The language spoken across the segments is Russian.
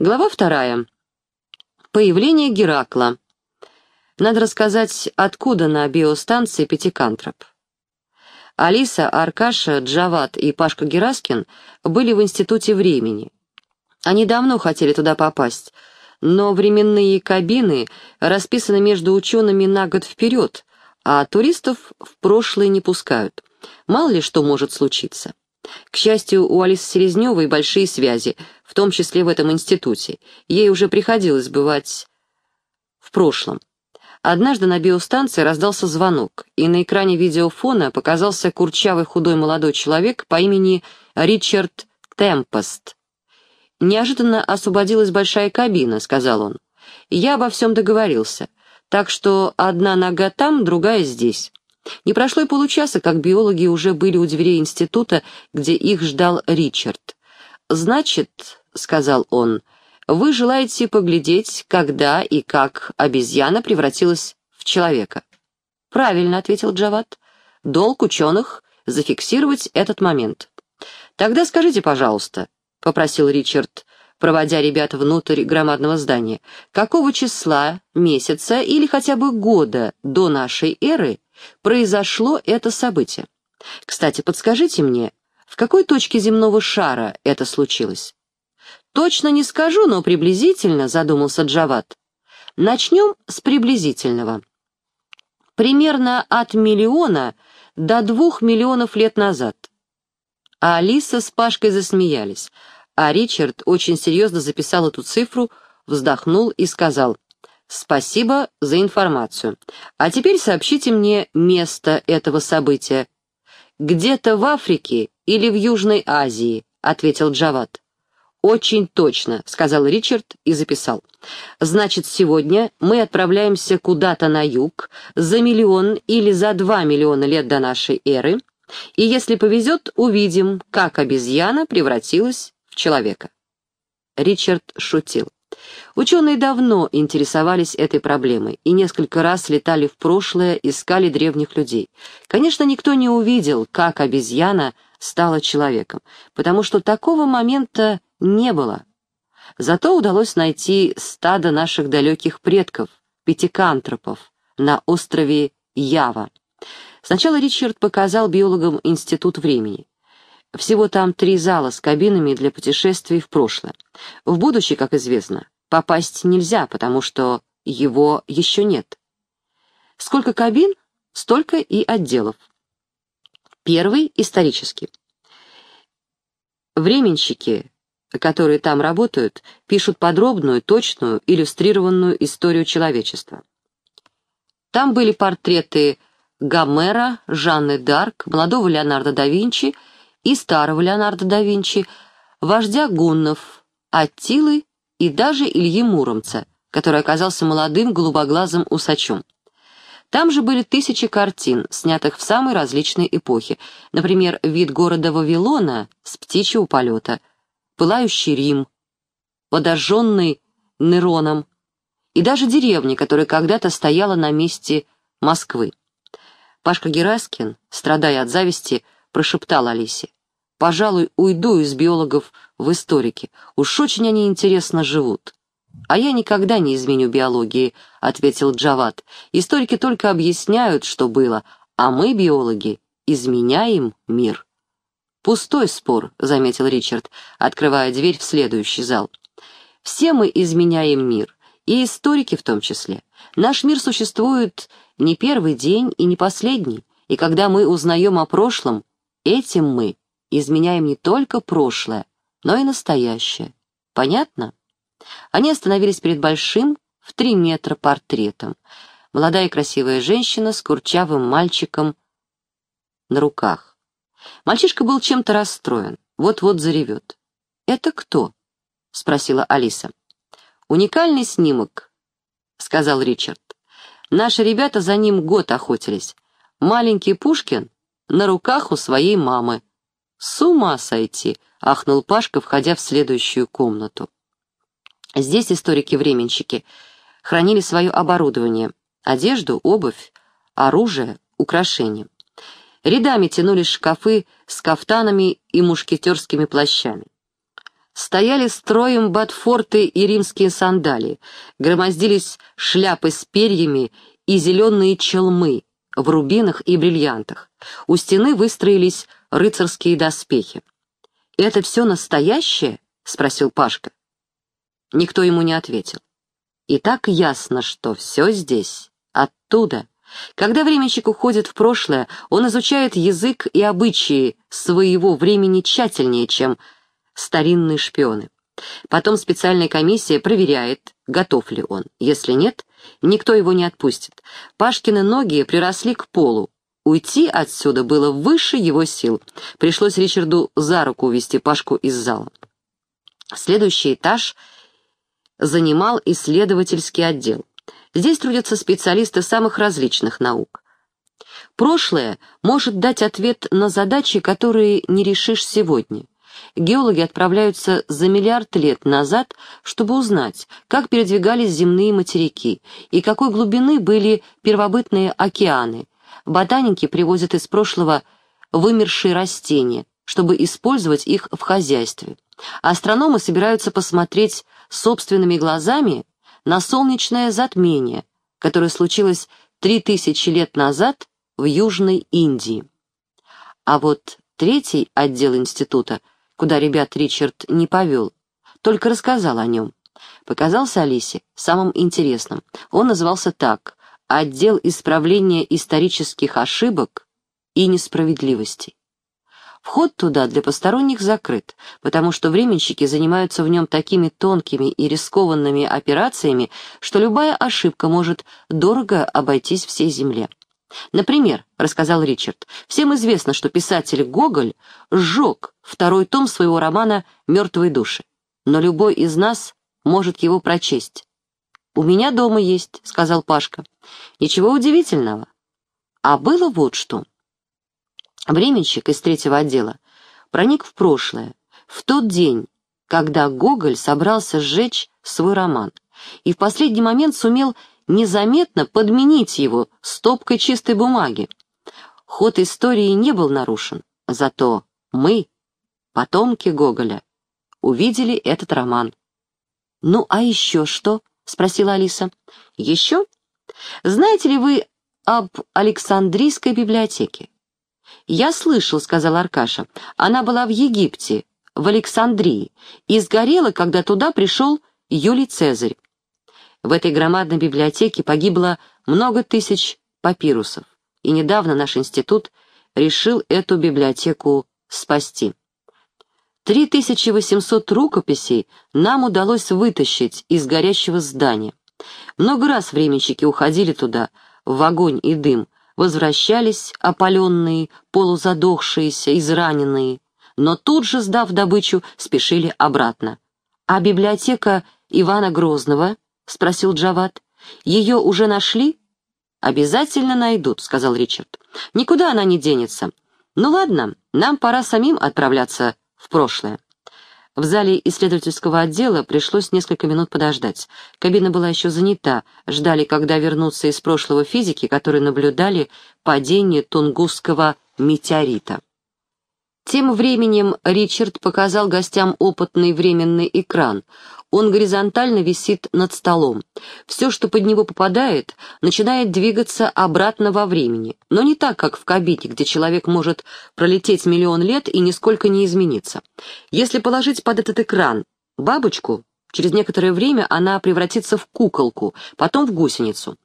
Глава вторая. Появление Геракла. Надо рассказать, откуда на биостанции Пятикантроп. Алиса, Аркаша, Джават и Пашка Гераскин были в Институте времени. Они давно хотели туда попасть, но временные кабины расписаны между учеными на год вперед, а туристов в прошлое не пускают. Мало ли что может случиться. К счастью, у Алисы Селезневой большие связи, в том числе в этом институте. Ей уже приходилось бывать в прошлом. Однажды на биостанции раздался звонок, и на экране видеофона показался курчавый худой молодой человек по имени Ричард Темпест. «Неожиданно освободилась большая кабина», — сказал он. «Я обо всем договорился, так что одна нога там, другая здесь». Не прошло и получаса, как биологи уже были у дверей института, где их ждал Ричард. «Значит», — сказал он, — вы желаете поглядеть, когда и как обезьяна превратилась в человека. Правильно, ответил Джават. Долг ученых — зафиксировать этот момент. Тогда скажите, пожалуйста, — попросил Ричард, проводя ребят внутрь громадного здания, какого числа, месяца или хотя бы года до нашей эры произошло это событие. Кстати, подскажите мне, в какой точке земного шара это случилось? «Точно не скажу, но приблизительно», — задумался Джават. «Начнем с приблизительного. Примерно от миллиона до двух миллионов лет назад». А Алиса с Пашкой засмеялись, а Ричард очень серьезно записал эту цифру, вздохнул и сказал «Спасибо за информацию. А теперь сообщите мне место этого события». «Где-то в Африке или в Южной Азии», — ответил Джават. «Очень точно», — сказал Ричард и записал. «Значит, сегодня мы отправляемся куда-то на юг, за миллион или за два миллиона лет до нашей эры, и, если повезет, увидим, как обезьяна превратилась в человека». Ричард шутил. Ученые давно интересовались этой проблемой и несколько раз летали в прошлое, искали древних людей. Конечно, никто не увидел, как обезьяна стала человеком, потому что такого момента не было. Зато удалось найти стадо наших далеких предков, пятикантропов, на острове Ява. Сначала Ричард показал биологам Институт времени. Всего там три зала с кабинами для путешествий в прошлое. В будущее, как известно, попасть нельзя, потому что его еще нет. Сколько кабин, столько и отделов. Первый — исторический. Временщики которые там работают, пишут подробную, точную, иллюстрированную историю человечества. Там были портреты Гомера, Жанны Дарк, молодого Леонардо да Винчи и старого Леонардо да Винчи, вождя гуннов, Аттилы и даже Ильи Муромца, который оказался молодым голубоглазым усачом. Там же были тысячи картин, снятых в самые различные эпохи, например, вид города Вавилона с птичьего полета – пылающий Рим, подожженный Нероном, и даже деревня, которая когда-то стояла на месте Москвы. Пашка Гераскин, страдая от зависти, прошептал Алисе. «Пожалуй, уйду из биологов в историки. Уж очень они интересно живут». «А я никогда не изменю биологии», — ответил Джават. «Историки только объясняют, что было, а мы, биологи, изменяем мир». «Пустой спор», — заметил Ричард, открывая дверь в следующий зал. «Все мы изменяем мир, и историки в том числе. Наш мир существует не первый день и не последний, и когда мы узнаем о прошлом, этим мы изменяем не только прошлое, но и настоящее. Понятно?» Они остановились перед большим, в три метра портретом. Молодая красивая женщина с курчавым мальчиком на руках. Мальчишка был чем-то расстроен, вот-вот заревет. «Это кто?» — спросила Алиса. «Уникальный снимок», — сказал Ричард. «Наши ребята за ним год охотились. Маленький Пушкин на руках у своей мамы». «С ума сойти!» — ахнул Пашка, входя в следующую комнату. Здесь историки-временщики хранили свое оборудование, одежду, обувь, оружие, украшения. Рядами тянулись шкафы с кафтанами и мушкетерскими плащами. стояли строем ботфорты и римские сандалии, громоздились шляпы с перьями и зеленые челмы в рубинах и бриллиантах. У стены выстроились рыцарские доспехи. «Это все настоящее?» — спросил Пашка. Никто ему не ответил. И так ясно, что все здесь, оттуда. Когда временщик уходит в прошлое, он изучает язык и обычаи своего времени тщательнее, чем старинные шпионы. Потом специальная комиссия проверяет, готов ли он. Если нет, никто его не отпустит. Пашкины ноги приросли к полу. Уйти отсюда было выше его сил. Пришлось Ричарду за руку увести Пашку из зала. Следующий этаж занимал исследовательский отдел. Здесь трудятся специалисты самых различных наук. Прошлое может дать ответ на задачи, которые не решишь сегодня. Геологи отправляются за миллиард лет назад, чтобы узнать, как передвигались земные материки и какой глубины были первобытные океаны. Ботаники привозят из прошлого вымершие растения, чтобы использовать их в хозяйстве. Астрономы собираются посмотреть собственными глазами на солнечное затмение, которое случилось 3000 лет назад в Южной Индии. А вот третий отдел института, куда ребят Ричард не повел, только рассказал о нем. Показался Алисе самым интересным. Он назывался так «Отдел исправления исторических ошибок и несправедливостей». Вход туда для посторонних закрыт, потому что временщики занимаются в нем такими тонкими и рискованными операциями, что любая ошибка может дорого обойтись всей земле. Например, рассказал Ричард, всем известно, что писатель Гоголь сжег второй том своего романа «Мертвые души», но любой из нас может его прочесть. «У меня дома есть», — сказал Пашка. «Ничего удивительного. А было вот что». Временщик из третьего отдела проник в прошлое, в тот день, когда Гоголь собрался сжечь свой роман, и в последний момент сумел незаметно подменить его стопкой чистой бумаги. Ход истории не был нарушен, зато мы, потомки Гоголя, увидели этот роман. «Ну, а еще что?» — спросила Алиса. «Еще? Знаете ли вы об Александрийской библиотеке? «Я слышал», — сказал Аркаша. «Она была в Египте, в Александрии, и сгорела, когда туда пришел Юлий Цезарь. В этой громадной библиотеке погибло много тысяч папирусов, и недавно наш институт решил эту библиотеку спасти. 3800 рукописей нам удалось вытащить из горящего здания. Много раз временщики уходили туда, в огонь и дым, возвращались опаленные, полузадохшиеся, израненные, но тут же, сдав добычу, спешили обратно. «А библиотека Ивана Грозного?» — спросил Джават. «Ее уже нашли?» «Обязательно найдут», — сказал Ричард. «Никуда она не денется. Ну ладно, нам пора самим отправляться в прошлое». В зале исследовательского отдела пришлось несколько минут подождать. Кабина была еще занята, ждали, когда вернутся из прошлого физики, которые наблюдали падение Тунгусского метеорита. Тем временем Ричард показал гостям опытный временный экран. Он горизонтально висит над столом. Все, что под него попадает, начинает двигаться обратно во времени, но не так, как в кабине, где человек может пролететь миллион лет и нисколько не измениться. Если положить под этот экран бабочку, через некоторое время она превратится в куколку, потом в гусеницу.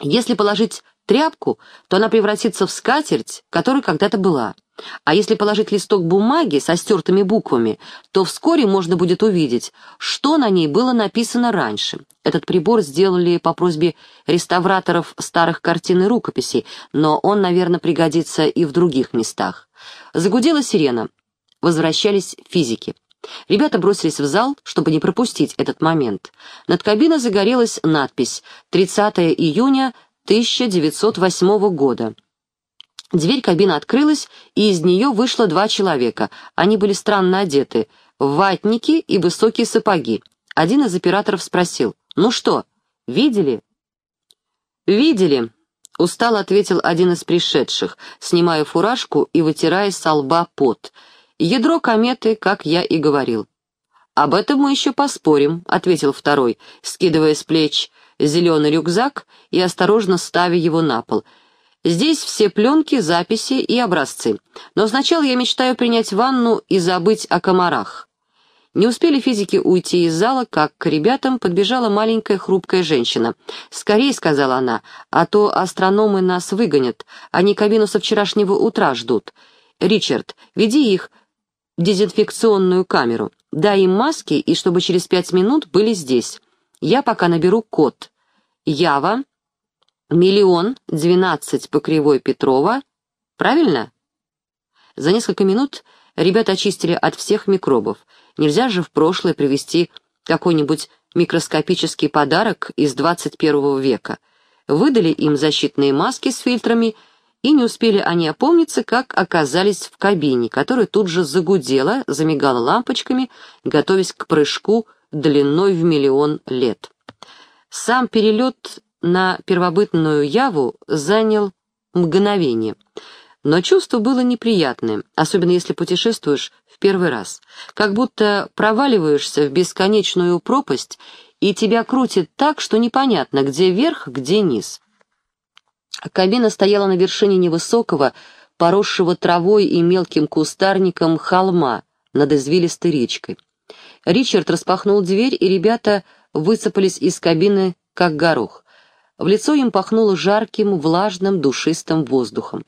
Если положить тряпку, то она превратится в скатерть, которой когда-то была. А если положить листок бумаги со стертыми буквами, то вскоре можно будет увидеть, что на ней было написано раньше. Этот прибор сделали по просьбе реставраторов старых картин и рукописей, но он, наверное, пригодится и в других местах. Загудела сирена. Возвращались физики. Ребята бросились в зал, чтобы не пропустить этот момент. Над кабиной загорелась надпись «30 июня 1908 года». Дверь кабины открылась, и из нее вышло два человека. Они были странно одеты, ватники и высокие сапоги. Один из операторов спросил, «Ну что, видели?» «Видели», — устал ответил один из пришедших, снимая фуражку и вытирая со лба пот. «Ядро кометы, как я и говорил». «Об этом мы еще поспорим», — ответил второй, скидывая с плеч зеленый рюкзак и осторожно ставя его на пол. «Здесь все пленки, записи и образцы. Но сначала я мечтаю принять ванну и забыть о комарах». Не успели физики уйти из зала, как к ребятам подбежала маленькая хрупкая женщина. «Скорей», — сказала она, — «а то астрономы нас выгонят. Они кабину со вчерашнего утра ждут. Ричард, веди их в дезинфекционную камеру. Дай им маски, и чтобы через пять минут были здесь. Я пока наберу код. Ява, миллион двенадцать по кривой Петрова. Правильно?» За несколько минут ребята очистили от всех микробов. Нельзя же в прошлое привести какой-нибудь микроскопический подарок из 21 века. Выдали им защитные маски с фильтрами, и не успели они опомниться, как оказались в кабине, которая тут же загудела, замигала лампочками, готовясь к прыжку длиной в миллион лет. Сам перелет на первобытную Яву занял мгновение — но чувство было неприятное, особенно если путешествуешь в первый раз. Как будто проваливаешься в бесконечную пропасть, и тебя крутит так, что непонятно, где верх, где низ. Кабина стояла на вершине невысокого, поросшего травой и мелким кустарником холма над извилистой речкой. Ричард распахнул дверь, и ребята выцепались из кабины, как горох. В лицо им пахнуло жарким, влажным, душистым воздухом.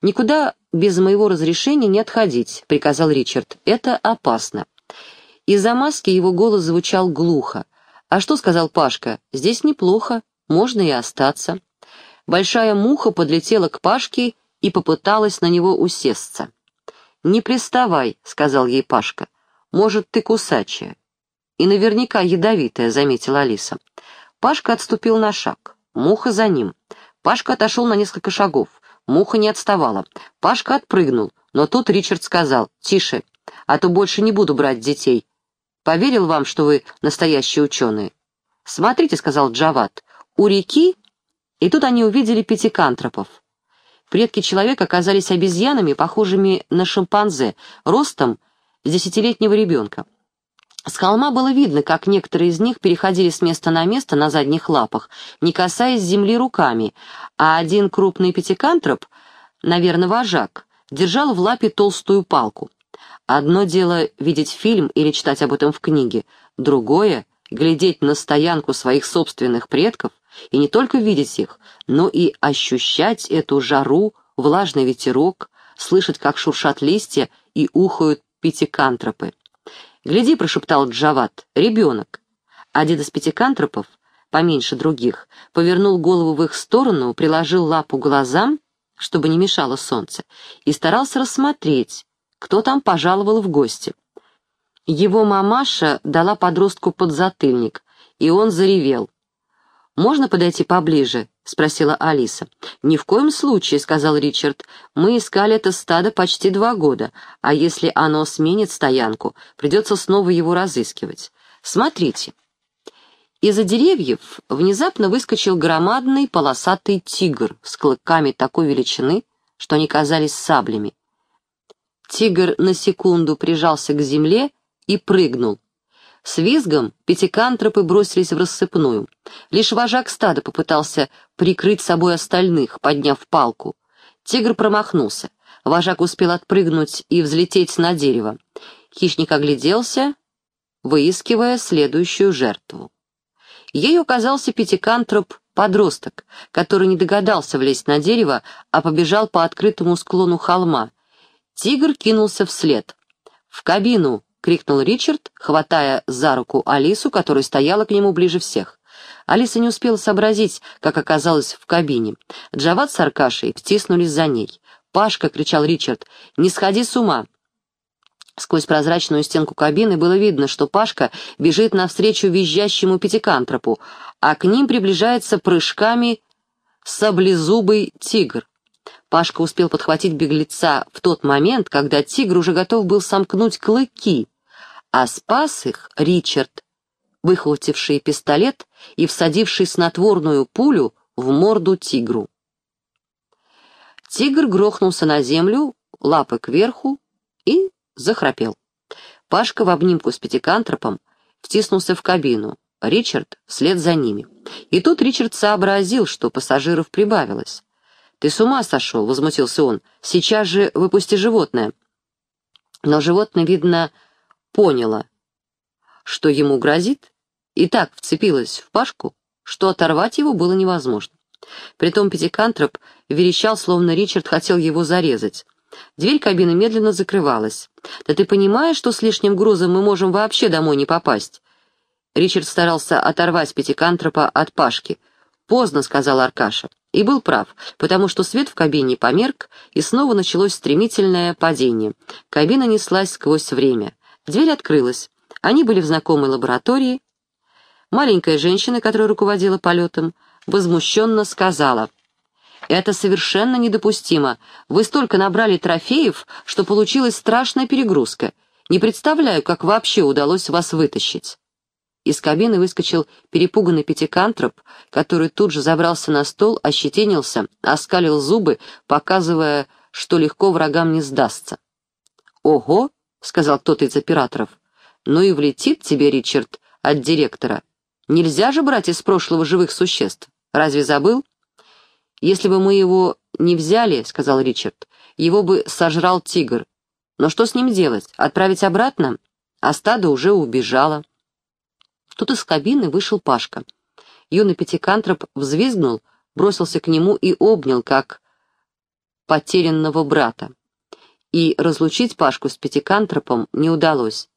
«Никуда без моего разрешения не отходить», — приказал Ричард. «Это опасно». Из-за маски его голос звучал глухо. «А что?» — сказал Пашка. «Здесь неплохо, можно и остаться». Большая муха подлетела к Пашке и попыталась на него усесться. «Не приставай», — сказал ей Пашка. «Может, ты кусачая». «И наверняка ядовитая», — заметила Алиса. Пашка отступил на шаг. Муха за ним. Пашка отошел на несколько шагов. Муха не отставала. Пашка отпрыгнул, но тут Ричард сказал «Тише, а то больше не буду брать детей. Поверил вам, что вы настоящие ученые?» «Смотрите», — сказал Джават, — «у реки...» И тут они увидели пятикантропов. Предки человека оказались обезьянами, похожими на шимпанзе, ростом с десятилетнего ребенка. С холма было видно, как некоторые из них переходили с места на место на задних лапах, не касаясь земли руками, а один крупный пятикантроп, наверное, вожак, держал в лапе толстую палку. Одно дело видеть фильм или читать об этом в книге, другое — глядеть на стоянку своих собственных предков и не только видеть их, но и ощущать эту жару, влажный ветерок, слышать, как шуршат листья и ухают пятикантропы. «Гляди», — прошептал Джават, — «ребенок». Один из пятикантропов, поменьше других, повернул голову в их сторону, приложил лапу глазам, чтобы не мешало солнце, и старался рассмотреть, кто там пожаловал в гости. Его мамаша дала подростку подзатыльник, и он заревел. «Можно подойти поближе?» — спросила Алиса. «Ни в коем случае», — сказал Ричард. «Мы искали это стадо почти два года, а если оно сменит стоянку, придется снова его разыскивать. Смотрите». Из-за деревьев внезапно выскочил громадный полосатый тигр с клыками такой величины, что они казались саблями. Тигр на секунду прижался к земле и прыгнул, с визгом пятикантропы бросились в рассыпную. Лишь вожак стада попытался прикрыть собой остальных, подняв палку. Тигр промахнулся. Вожак успел отпрыгнуть и взлететь на дерево. Хищник огляделся, выискивая следующую жертву. Ей оказался пятикантроп-подросток, который не догадался влезть на дерево, а побежал по открытому склону холма. Тигр кинулся вслед. «В кабину!» — крикнул Ричард, хватая за руку Алису, которая стояла к нему ближе всех. Алиса не успела сообразить, как оказалась в кабине. Джават с Аркашей втиснулись за ней. «Пашка!» — кричал Ричард. «Не сходи с ума!» Сквозь прозрачную стенку кабины было видно, что Пашка бежит навстречу визжащему пятикантропу, а к ним приближается прыжками саблезубый тигр. Пашка успел подхватить беглеца в тот момент, когда тигр уже готов был сомкнуть клыки, а спас их Ричард, выхвативший пистолет и всадивший снотворную пулю в морду тигру. Тигр грохнулся на землю, лапы кверху, и захрапел. Пашка в обнимку с пятикантропом втиснулся в кабину, Ричард вслед за ними. И тут Ричард сообразил, что пассажиров прибавилось. «Ты с ума сошел?» — возмутился он. «Сейчас же выпусти животное». Но животное, видно, поняло, что ему грозит, и так вцепилось в Пашку, что оторвать его было невозможно. Притом пятикантроп верещал, словно Ричард хотел его зарезать. Дверь кабины медленно закрывалась. «Да ты понимаешь, что с лишним грузом мы можем вообще домой не попасть?» Ричард старался оторвать пятикантропа от Пашки. «Поздно», — сказал Аркаша. И был прав, потому что свет в кабине померк, и снова началось стремительное падение. Кабина неслась сквозь время. Дверь открылась. Они были в знакомой лаборатории. Маленькая женщина, которая руководила полетом, возмущенно сказала, «Это совершенно недопустимо. Вы столько набрали трофеев, что получилась страшная перегрузка. Не представляю, как вообще удалось вас вытащить». Из кабины выскочил перепуганный пятикантроп, который тут же забрался на стол, ощетинился, оскалил зубы, показывая, что легко врагам не сдастся. «Ого!» — сказал кто-то из операторов. «Ну и влетит тебе, Ричард, от директора. Нельзя же брать из прошлого живых существ. Разве забыл?» «Если бы мы его не взяли, — сказал Ричард, — его бы сожрал тигр. Но что с ним делать? Отправить обратно? А стадо уже убежало». Тут из кабины вышел Пашка. Юный пятикантроп взвизгнул, бросился к нему и обнял, как потерянного брата. И разлучить Пашку с пятикантропом не удалось.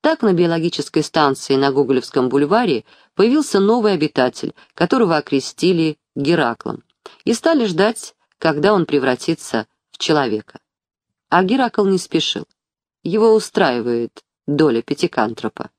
Так на биологической станции на Гоголевском бульваре появился новый обитатель, которого окрестили Гераклом, и стали ждать, когда он превратится в человека. А Геракл не спешил. Его устраивает доля пятикантропа.